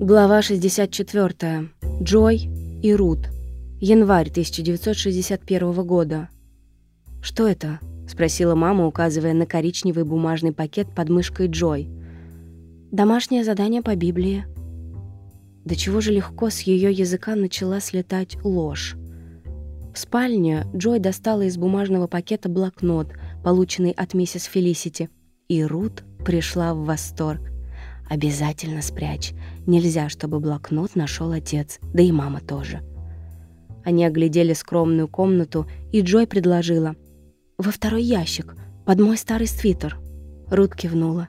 Глава 64. Джой и Рут. Январь 1961 года. «Что это?» — спросила мама, указывая на коричневый бумажный пакет под мышкой Джой. «Домашнее задание по Библии». До чего же легко с ее языка начала слетать ложь. В спальне Джой достала из бумажного пакета блокнот, полученный от миссис Фелисити, и Рут пришла в восторг. «Обязательно спрячь. Нельзя, чтобы блокнот нашел отец, да и мама тоже». Они оглядели скромную комнату, и Джой предложила. «Во второй ящик, под мой старый свитер». Рут кивнула.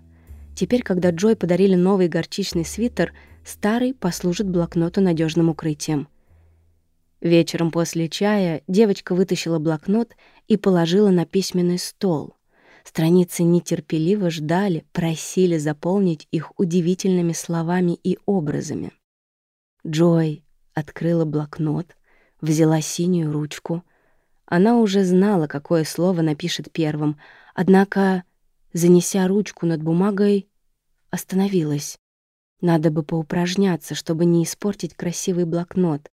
Теперь, когда Джой подарили новый горчичный свитер, старый послужит блокноту надежным укрытием. Вечером после чая девочка вытащила блокнот и положила на письменный стол. Страницы нетерпеливо ждали, просили заполнить их удивительными словами и образами. Джой открыла блокнот, взяла синюю ручку. Она уже знала, какое слово напишет первым, однако, занеся ручку над бумагой, остановилась. Надо бы поупражняться, чтобы не испортить красивый блокнот.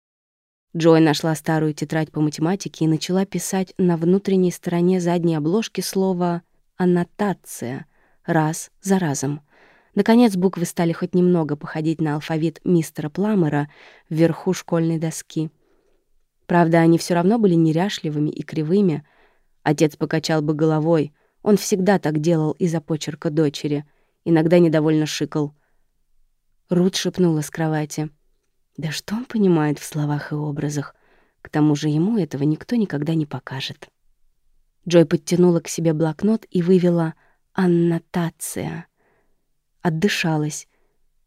Джой нашла старую тетрадь по математике и начала писать на внутренней стороне задней обложки слово аннотация, раз за разом. Наконец буквы стали хоть немного походить на алфавит мистера Пламера вверху школьной доски. Правда, они все равно были неряшливыми и кривыми. Отец покачал бы головой. Он всегда так делал из-за почерка дочери. Иногда недовольно шикал. Рут шепнула с кровати. «Да что он понимает в словах и образах? К тому же ему этого никто никогда не покажет». Джой подтянула к себе блокнот и вывела «аннотация». Отдышалась.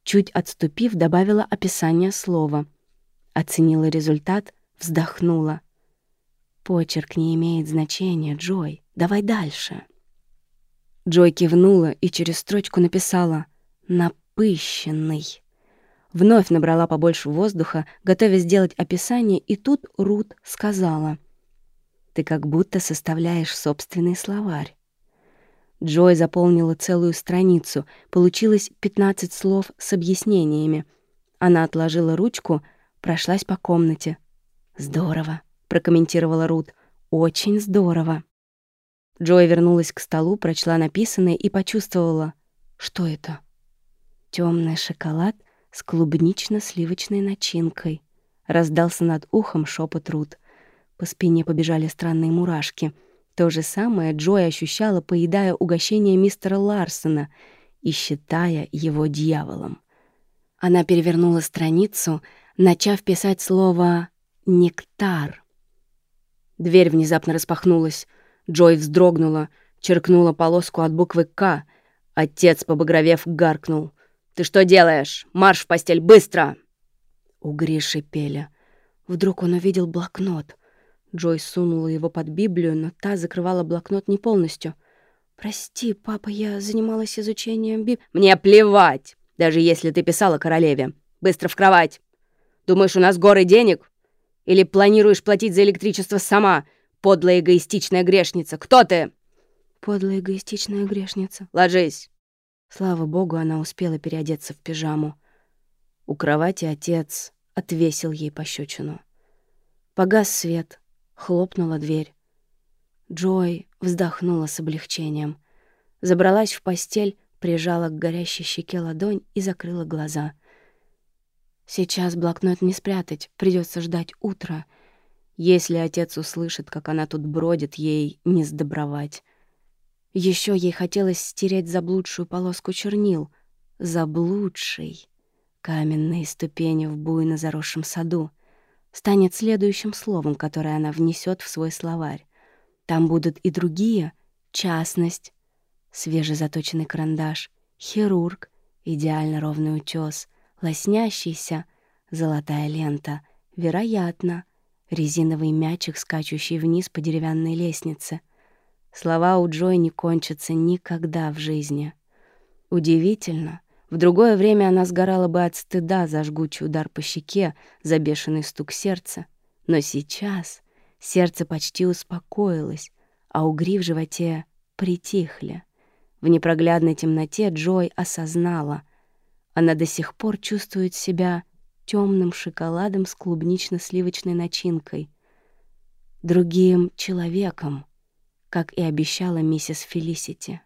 Чуть отступив, добавила описание слова. Оценила результат, вздохнула. «Почерк не имеет значения, Джой. Давай дальше». Джой кивнула и через строчку написала «напыщенный». Вновь набрала побольше воздуха, готовясь сделать описание, и тут Рут сказала — ты как будто составляешь собственный словарь. Джой заполнила целую страницу. Получилось 15 слов с объяснениями. Она отложила ручку, прошлась по комнате. «Здорово», — прокомментировала Рут. «Очень здорово». Джой вернулась к столу, прочла написанное и почувствовала. Что это? Темный шоколад с клубнично-сливочной начинкой. Раздался над ухом шепот Рут. По спине побежали странные мурашки. То же самое Джой ощущала, поедая угощение мистера Ларсона и считая его дьяволом. Она перевернула страницу, начав писать слово «нектар». Дверь внезапно распахнулась. Джой вздрогнула, черкнула полоску от буквы «К». Отец, побагровев, гаркнул. «Ты что делаешь? Марш в постель, быстро!» Угри шипели. Вдруг он увидел блокнот — Джой сунула его под Библию, но та закрывала блокнот не полностью. «Прости, папа, я занималась изучением Биб...» «Мне плевать, даже если ты писала королеве. Быстро в кровать. Думаешь, у нас горы денег? Или планируешь платить за электричество сама, подлая эгоистичная грешница? Кто ты?» «Подлая эгоистичная грешница». «Ложись». Слава богу, она успела переодеться в пижаму. У кровати отец отвесил ей пощечину. Погас свет — Хлопнула дверь. Джой вздохнула с облегчением. Забралась в постель, прижала к горящей щеке ладонь и закрыла глаза. Сейчас блокнот не спрятать, придется ждать утра. Если отец услышит, как она тут бродит, ей не сдобровать. Еще ей хотелось стереть заблудшую полоску чернил. Заблудший. Каменные ступени в буйно заросшем саду — станет следующим словом, которое она внесет в свой словарь. Там будут и другие — частность, свежезаточенный карандаш, хирург, идеально ровный утес, лоснящийся, золотая лента, вероятно, резиновый мячик, скачущий вниз по деревянной лестнице. Слова у Джой не кончатся никогда в жизни. Удивительно — в другое время она сгорала бы от стыда за жгучий удар по щеке, за бешеный стук сердца. Но сейчас сердце почти успокоилось, а угри в животе притихли. В непроглядной темноте Джой осознала. Она до сих пор чувствует себя темным шоколадом с клубнично-сливочной начинкой, другим человеком, как и обещала миссис Фелисити.